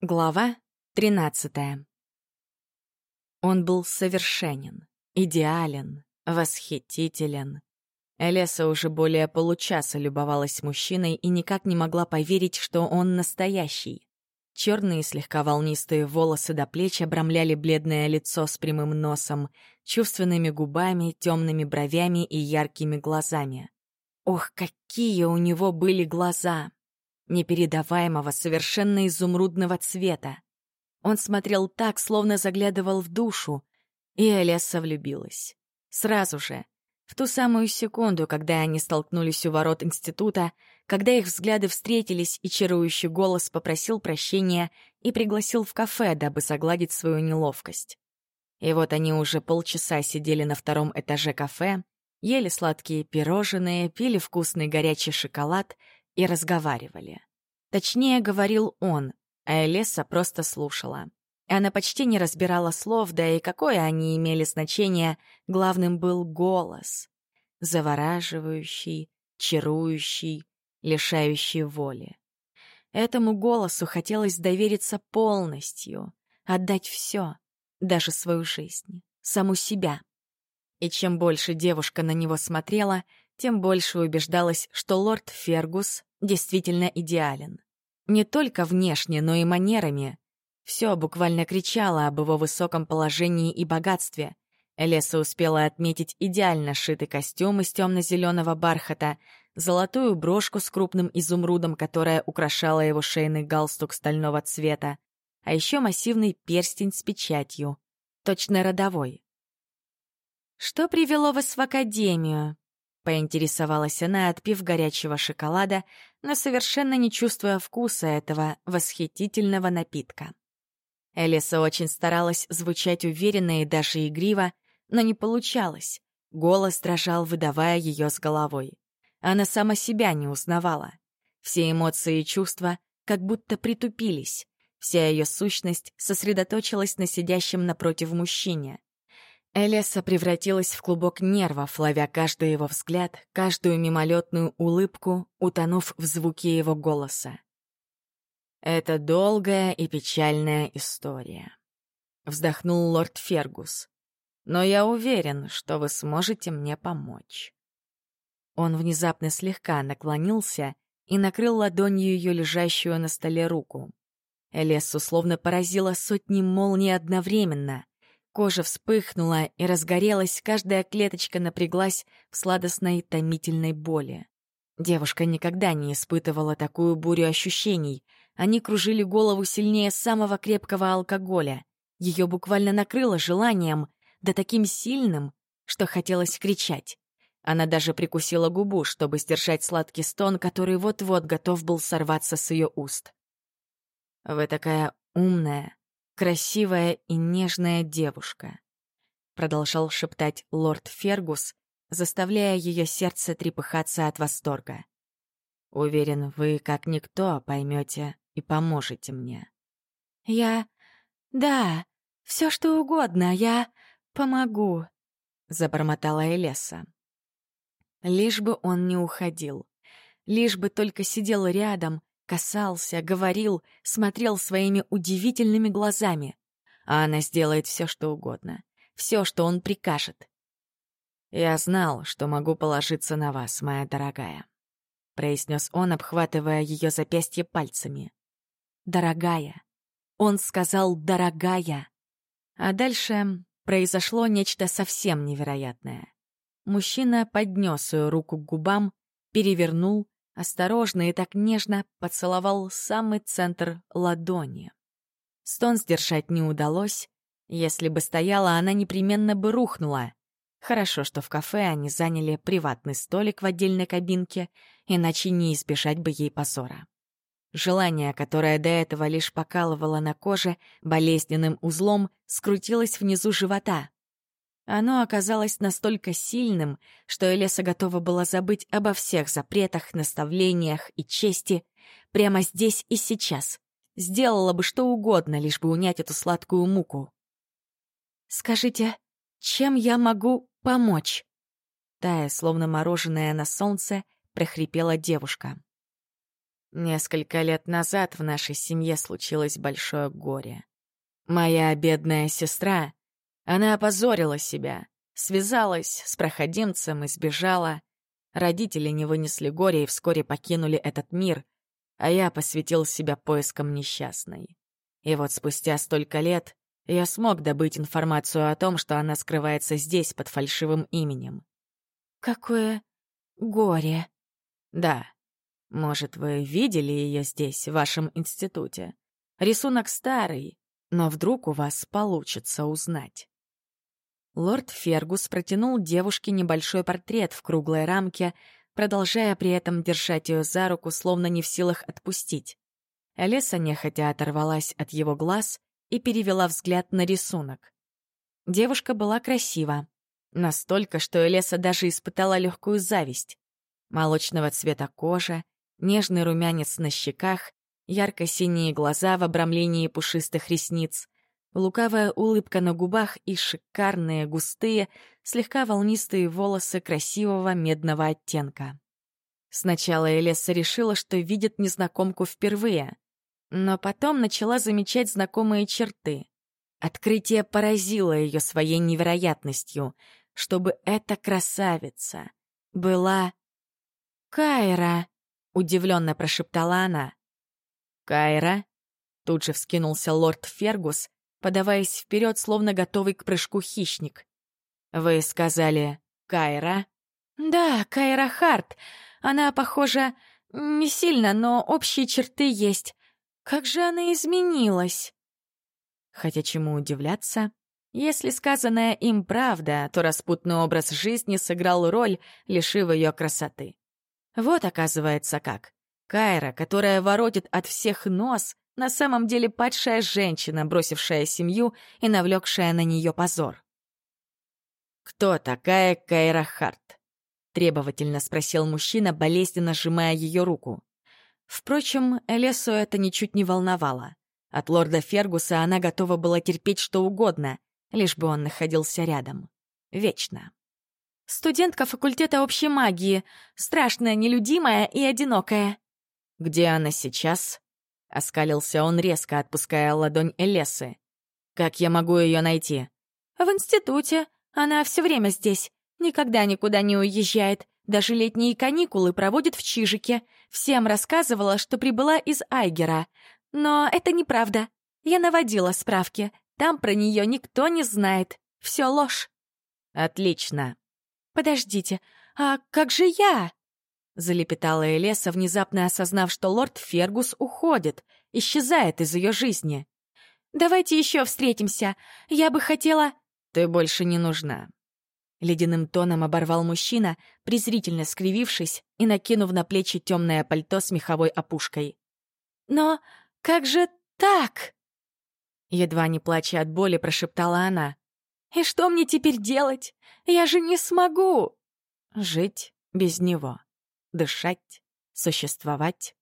Глава 13 Он был совершенен, идеален, восхитителен. Элеса уже более получаса любовалась мужчиной и никак не могла поверить, что он настоящий. Черные слегка волнистые волосы до плеч обрамляли бледное лицо с прямым носом, чувственными губами, темными бровями и яркими глазами. Ох, какие у него были глаза! Непередаваемого, совершенно изумрудного цвета. Он смотрел так, словно заглядывал в душу, и Олеса влюбилась. Сразу же, в ту самую секунду, когда они столкнулись у ворот института, когда их взгляды встретились, и чарующий голос попросил прощения и пригласил в кафе, дабы загладить свою неловкость. И вот они уже полчаса сидели на втором этаже кафе, ели сладкие пирожные, пили вкусный горячий шоколад — и разговаривали. Точнее, говорил он, а Элеса просто слушала. Она почти не разбирала слов, да и какое они имели значение, главным был голос. Завораживающий, чарующий, лишающий воли. Этому голосу хотелось довериться полностью, отдать все, даже свою жизнь, саму себя. И чем больше девушка на него смотрела, тем больше убеждалась, что лорд Фергус действительно идеален. Не только внешне, но и манерами. Все буквально кричало об его высоком положении и богатстве. Элеса успела отметить идеально сшитый костюм из темно-зеленого бархата, золотую брошку с крупным изумрудом, которая украшала его шейный галстук стального цвета, а еще массивный перстень с печатью, точно родовой. «Что привело вас в академию?» Поинтересовалась она, отпив горячего шоколада, но совершенно не чувствуя вкуса этого восхитительного напитка. Элиса очень старалась звучать уверенно и даже игриво, но не получалось. Голос дрожал, выдавая ее с головой. Она сама себя не узнавала. Все эмоции и чувства как будто притупились. Вся ее сущность сосредоточилась на сидящем напротив мужчине. Элеса превратилась в клубок нервов, ловя каждый его взгляд, каждую мимолетную улыбку, утонув в звуке его голоса. «Это долгая и печальная история», — вздохнул лорд Фергус. «Но я уверен, что вы сможете мне помочь». Он внезапно слегка наклонился и накрыл ладонью ее лежащую на столе руку. Элесу словно поразила сотни молний одновременно. Кожа вспыхнула и разгорелась, каждая клеточка напряглась в сладостной томительной боли. Девушка никогда не испытывала такую бурю ощущений. Они кружили голову сильнее самого крепкого алкоголя. Ее буквально накрыло желанием, да таким сильным, что хотелось кричать. Она даже прикусила губу, чтобы сдержать сладкий стон, который вот-вот готов был сорваться с ее уст. «Вы такая умная, красивая и нежная девушка», — продолжал шептать лорд Фергус, заставляя ее сердце трепыхаться от восторга. «Уверен, вы, как никто, поймете и поможете мне». «Я... да, все что угодно, я помогу», — забормотала Элеса. Лишь бы он не уходил, лишь бы только сидел рядом, Касался, говорил, смотрел своими удивительными глазами. А она сделает все, что угодно. Все, что он прикажет. «Я знал, что могу положиться на вас, моя дорогая», — произнес он, обхватывая ее запястье пальцами. «Дорогая». Он сказал «дорогая». А дальше произошло нечто совсем невероятное. Мужчина поднес ее руку к губам, перевернул осторожно и так нежно поцеловал самый центр ладони. Стон сдержать не удалось. Если бы стояла, она непременно бы рухнула. Хорошо, что в кафе они заняли приватный столик в отдельной кабинке, иначе не избежать бы ей позора. Желание, которое до этого лишь покалывало на коже, болезненным узлом скрутилось внизу живота. Оно оказалось настолько сильным, что Элеса готова была забыть обо всех запретах, наставлениях и чести прямо здесь и сейчас. Сделала бы что угодно, лишь бы унять эту сладкую муку. «Скажите, чем я могу помочь?» Тая, словно мороженое на солнце, прохрипела девушка. Несколько лет назад в нашей семье случилось большое горе. Моя бедная сестра, она опозорила себя, связалась с проходимцем и сбежала. Родители не вынесли горя и вскоре покинули этот мир, а я посвятил себя поискам несчастной. И вот спустя столько лет я смог добыть информацию о том, что она скрывается здесь под фальшивым именем. «Какое горе!» «Да. Может, вы видели ее здесь, в вашем институте? Рисунок старый, но вдруг у вас получится узнать». Лорд Фергус протянул девушке небольшой портрет в круглой рамке, продолжая при этом держать ее за руку, словно не в силах отпустить. Элеса нехотя оторвалась от его глаз и перевела взгляд на рисунок. Девушка была красива. Настолько, что Элеса даже испытала легкую зависть. Молочного цвета кожа, нежный румянец на щеках, ярко-синие глаза в обрамлении пушистых ресниц, лукавая улыбка на губах и шикарные, густые, слегка волнистые волосы красивого медного оттенка. Сначала Элеса решила, что видит незнакомку впервые, но потом начала замечать знакомые черты. Открытие поразило ее своей невероятностью, чтобы эта красавица была... «Кайра!» — удивленно прошептала она. «Кайра?» — тут же вскинулся лорд Фергус, подаваясь вперед, словно готовый к прыжку хищник. «Вы сказали Кайра?» «Да, Кайра Харт. Она похожа не сильно, но общие черты есть. Как же она изменилась!» Хотя чему удивляться? Если сказанное им правда, то распутный образ жизни сыграл роль, лишив ее красоты. Вот оказывается как. Кайра, которая воротит от всех нос, на самом деле падшая женщина, бросившая семью и навлекшая на нее позор. «Кто такая Кайра Харт?» — требовательно спросил мужчина, болезненно сжимая ее руку. Впрочем, Элесу это ничуть не волновало. От лорда Фергуса она готова была терпеть что угодно, лишь бы он находился рядом. Вечно. «Студентка факультета общей магии, страшная, нелюдимая и одинокая». «Где она сейчас?» — оскалился он резко, отпуская ладонь Элесы. «Как я могу ее найти?» «В институте. Она все время здесь. Никогда никуда не уезжает. Даже летние каникулы проводит в Чижике. Всем рассказывала, что прибыла из Айгера. Но это неправда. Я наводила справки. Там про нее никто не знает. Все ложь. Отлично. Подождите, а как же я? Залепетала Элеса, внезапно осознав, что лорд Фергус уходит, исчезает из ее жизни. «Давайте еще встретимся. Я бы хотела...» «Ты больше не нужна». Ледяным тоном оборвал мужчина, презрительно скривившись и накинув на плечи темное пальто с меховой опушкой. «Но как же так?» Едва не плача от боли, прошептала она. «И что мне теперь делать? Я же не смогу!» Жить без него дышать, существовать.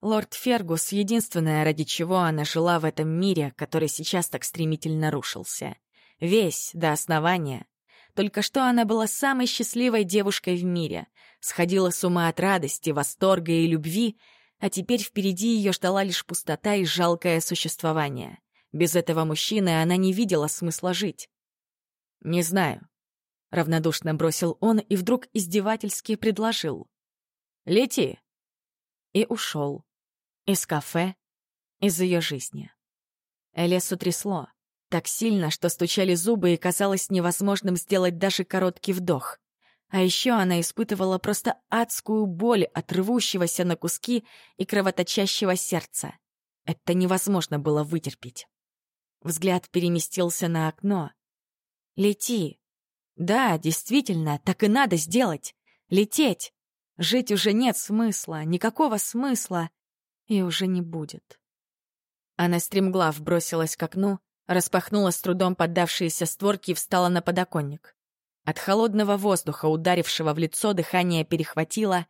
Лорд Фергус — единственное, ради чего она жила в этом мире, который сейчас так стремительно рушился. Весь, до основания. Только что она была самой счастливой девушкой в мире, сходила с ума от радости, восторга и любви, а теперь впереди ее ждала лишь пустота и жалкое существование. Без этого мужчины она не видела смысла жить. «Не знаю», — равнодушно бросил он и вдруг издевательски предложил. Лети!» И ушел. Из кафе, из ее жизни. Элесу трясло. Так сильно, что стучали зубы, и казалось невозможным сделать даже короткий вдох. А еще она испытывала просто адскую боль от рвущегося на куски и кровоточащего сердца. Это невозможно было вытерпеть. Взгляд переместился на окно. «Лети!» «Да, действительно, так и надо сделать. Лететь!» Жить уже нет смысла, никакого смысла, и уже не будет. Она стремглав бросилась к окну, распахнула с трудом поддавшиеся створки и встала на подоконник. От холодного воздуха, ударившего в лицо, дыхание перехватило.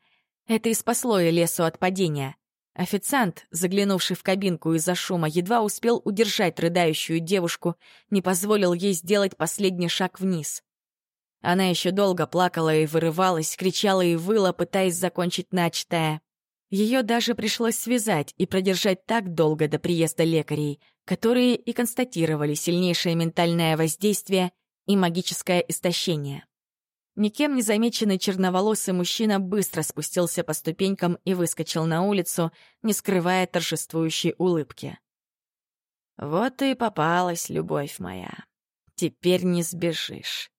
Это и спасло лесу от падения. Официант, заглянувший в кабинку из-за шума, едва успел удержать рыдающую девушку, не позволил ей сделать последний шаг вниз. Она еще долго плакала и вырывалась, кричала и выла, пытаясь закончить начатое. Ее даже пришлось связать и продержать так долго до приезда лекарей, которые и констатировали сильнейшее ментальное воздействие и магическое истощение. Никем не замеченный черноволосый мужчина быстро спустился по ступенькам и выскочил на улицу, не скрывая торжествующей улыбки. «Вот и попалась, любовь моя. Теперь не сбежишь».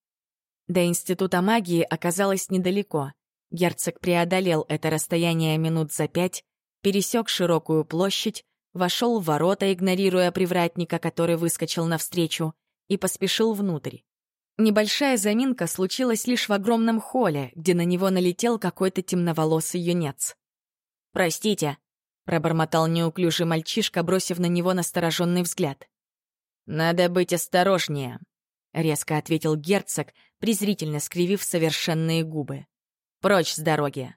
До Института магии оказалось недалеко. Герцог преодолел это расстояние минут за пять, пересек широкую площадь, вошел в ворота, игнорируя привратника, который выскочил навстречу, и поспешил внутрь. Небольшая заминка случилась лишь в огромном холле, где на него налетел какой-то темноволосый юнец. «Простите», — пробормотал неуклюжий мальчишка, бросив на него настороженный взгляд. «Надо быть осторожнее», — резко ответил герцог, презрительно скривив совершенные губы. «Прочь с дороги!»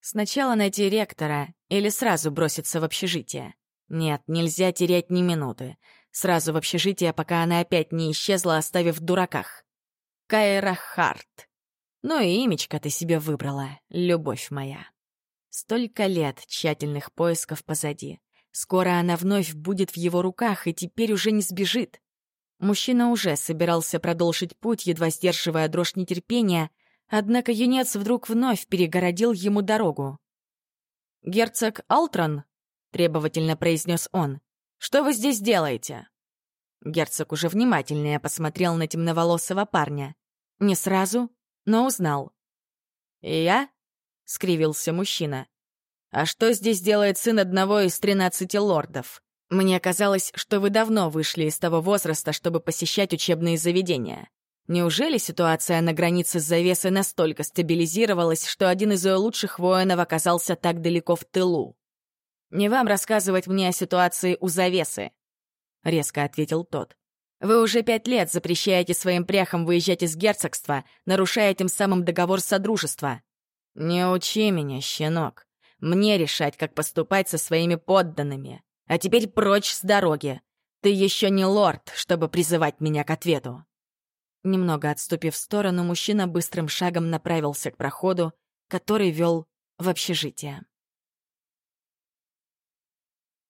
Сначала найти ректора или сразу броситься в общежитие. Нет, нельзя терять ни минуты. Сразу в общежитие, пока она опять не исчезла, оставив в дураках. Кайра Харт. Ну и имечко ты себе выбрала, любовь моя. Столько лет тщательных поисков позади. Скоро она вновь будет в его руках и теперь уже не сбежит. Мужчина уже собирался продолжить путь, едва сдерживая дрожь нетерпения, однако юнец вдруг вновь перегородил ему дорогу. «Герцог Алтрон?» — требовательно произнес он. «Что вы здесь делаете?» Герцог уже внимательнее посмотрел на темноволосого парня. Не сразу, но узнал. «Я?» — скривился мужчина. «А что здесь делает сын одного из тринадцати лордов? Мне казалось, что вы давно вышли из того возраста, чтобы посещать учебные заведения. Неужели ситуация на границе с завесой настолько стабилизировалась, что один из ее лучших воинов оказался так далеко в тылу? Не вам рассказывать мне о ситуации у завесы. — резко ответил тот. «Вы уже пять лет запрещаете своим пряхам выезжать из герцогства, нарушая тем самым договор Содружества. Не учи меня, щенок. Мне решать, как поступать со своими подданными. А теперь прочь с дороги. Ты еще не лорд, чтобы призывать меня к ответу». Немного отступив в сторону, мужчина быстрым шагом направился к проходу, который вел в общежитие.